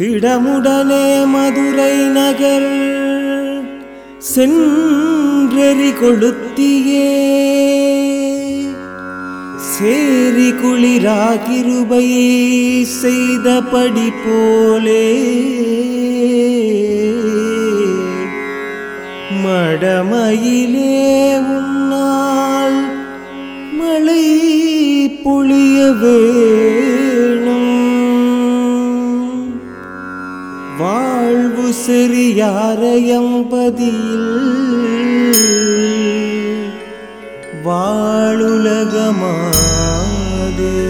திடமுடனே மதுரை நகர் சென்றெறி கொளுத்தியே. சேரி குளிராகிருபை செய்தபடி போலே. மடமையிலே உன்னால் மழை பொழியவே. செறியாரையம்பதியில் வாழுலகமாதே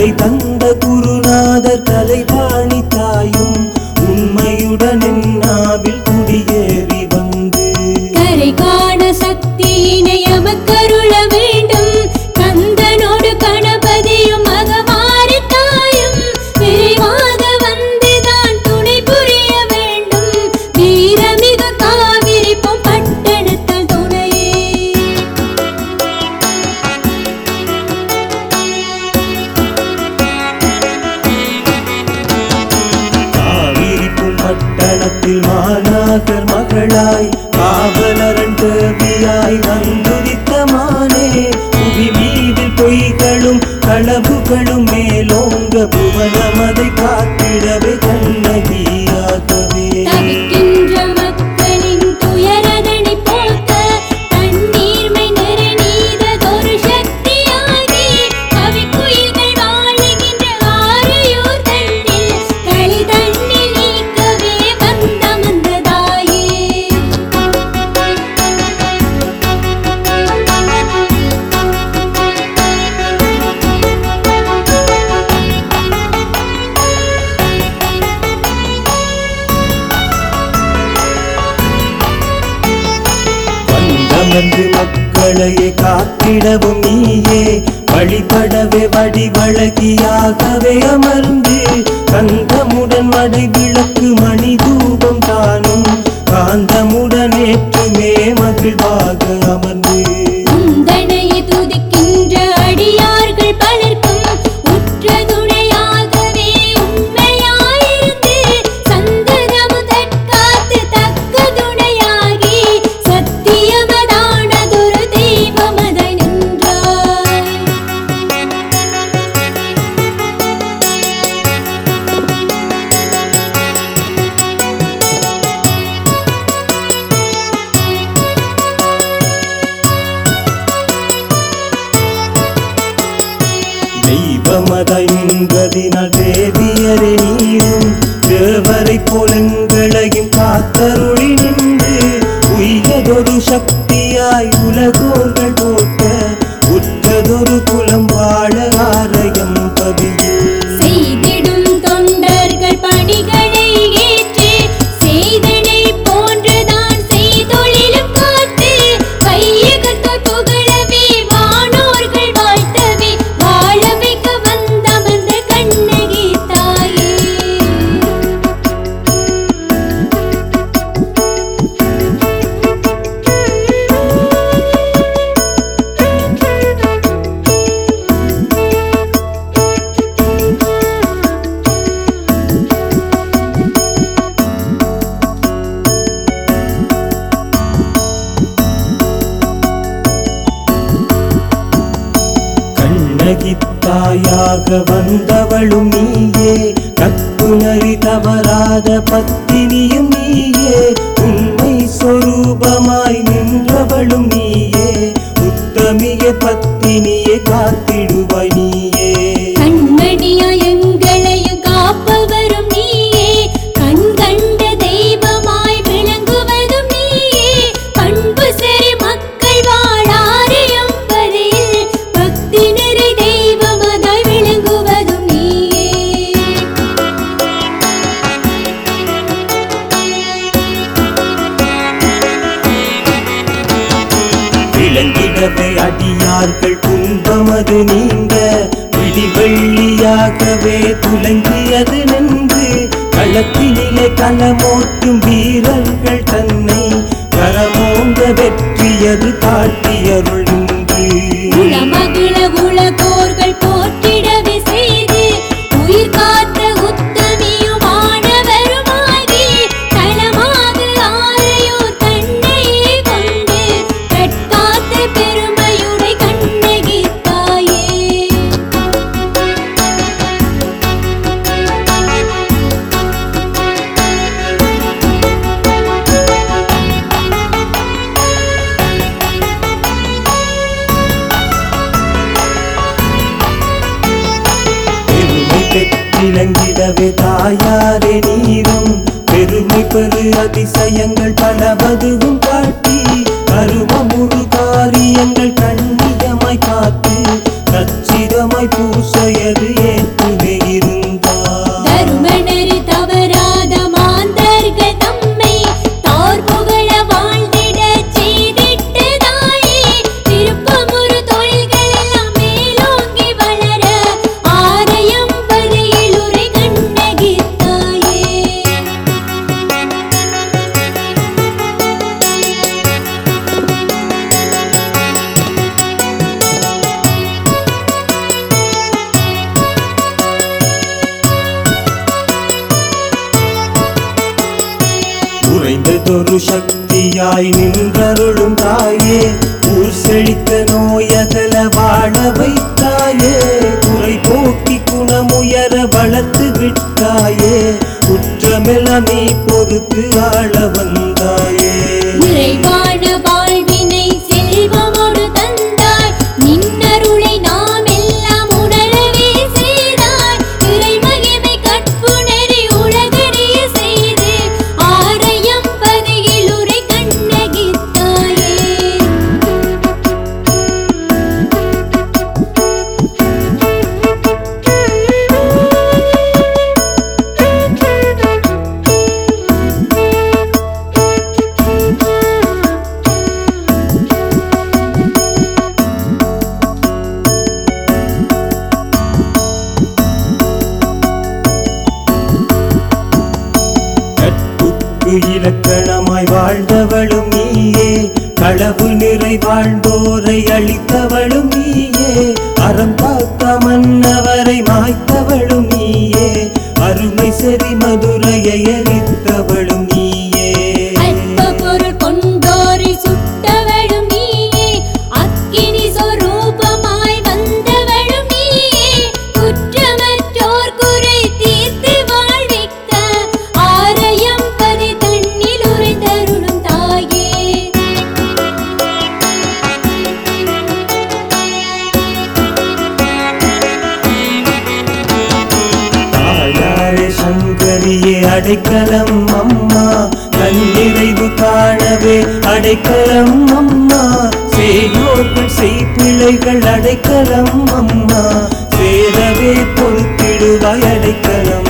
会等。மலையை காத்திடவும் நீயே. வழிபடவே வடிவழகியாகவே அமர்ந்து கந்தமுடன் வடை விளக்கு மணி தூபம் தானும் காந்தமுடன் ஏற்றுமே மகிழ்வாக அமர்ந்து കോലങ്ങളെയും കാത്തരുളി നിന്ന് ഉയരൊരു ശക്തിയായി ഉലകോകൾ നോക്കി உலகித்தாயாக வந்தவளும் நீயே. கற்புணரி தவறாத பத்தினியும் நீயே. உண்மை சொரூபமாய் நின்றவளும் நீயே. உத்தமிய பத்தினியை காத்திட போலவே துலங்கியது நின்று களத்தினிலே களமோட்டும் வீரர்கள் தன்னை கரமோங்க வெற்றியது காட்டியருள் காட்டாதே நீரும். பெருமை பெரு அதிசயங்கள் பலவதுவும் காட்டி அருவமுறு காரியங்கள் கண்ணியமாய் காத்து கச்சிதமாய் பூ தாய் நின்றருளும் தாயே ஊர் செழித்த நோயகல வாழ வைத்தாயே குறை போக்கி குணமுயர வளர்த்து விட்டாயே குற்றமெல்லாம் நீ பொறுத்து ஆள வந்தாயே. அளவு நிறை வாழ்வோரை அழித்த அடைக்கலம் அம்மா நல்லிறைவு காணவே அடைக்கலம் அம்மா. செய்யோர்கள் செய்பிள்ளைகள் அடைக்கலம் அம்மா. சேரவே பொறுத்திடுவாய் அடைக்கலம்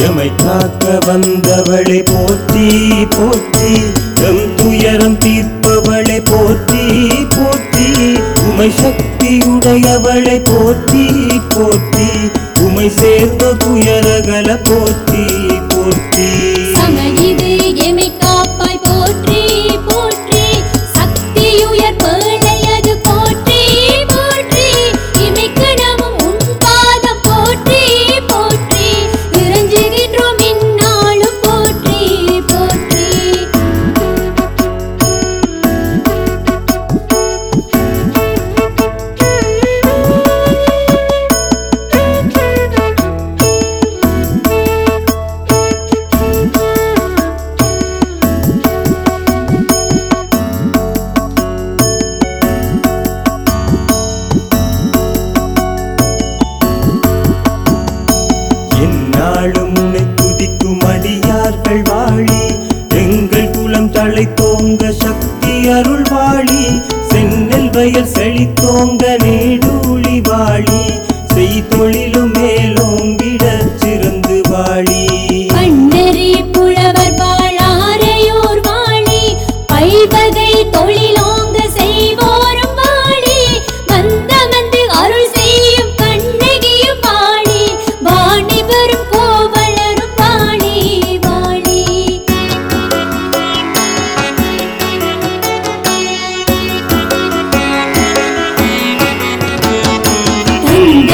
எமை காக்க வந்தவளை போற்றி போற்றி. எம் துயரம் தீர்ப்பவளை போற்றி போற்றி. உமை சக்தியுடையவளை போற்றி போற்றி. உமை சேர்ந்த துயரகல போற்றி போற்றி.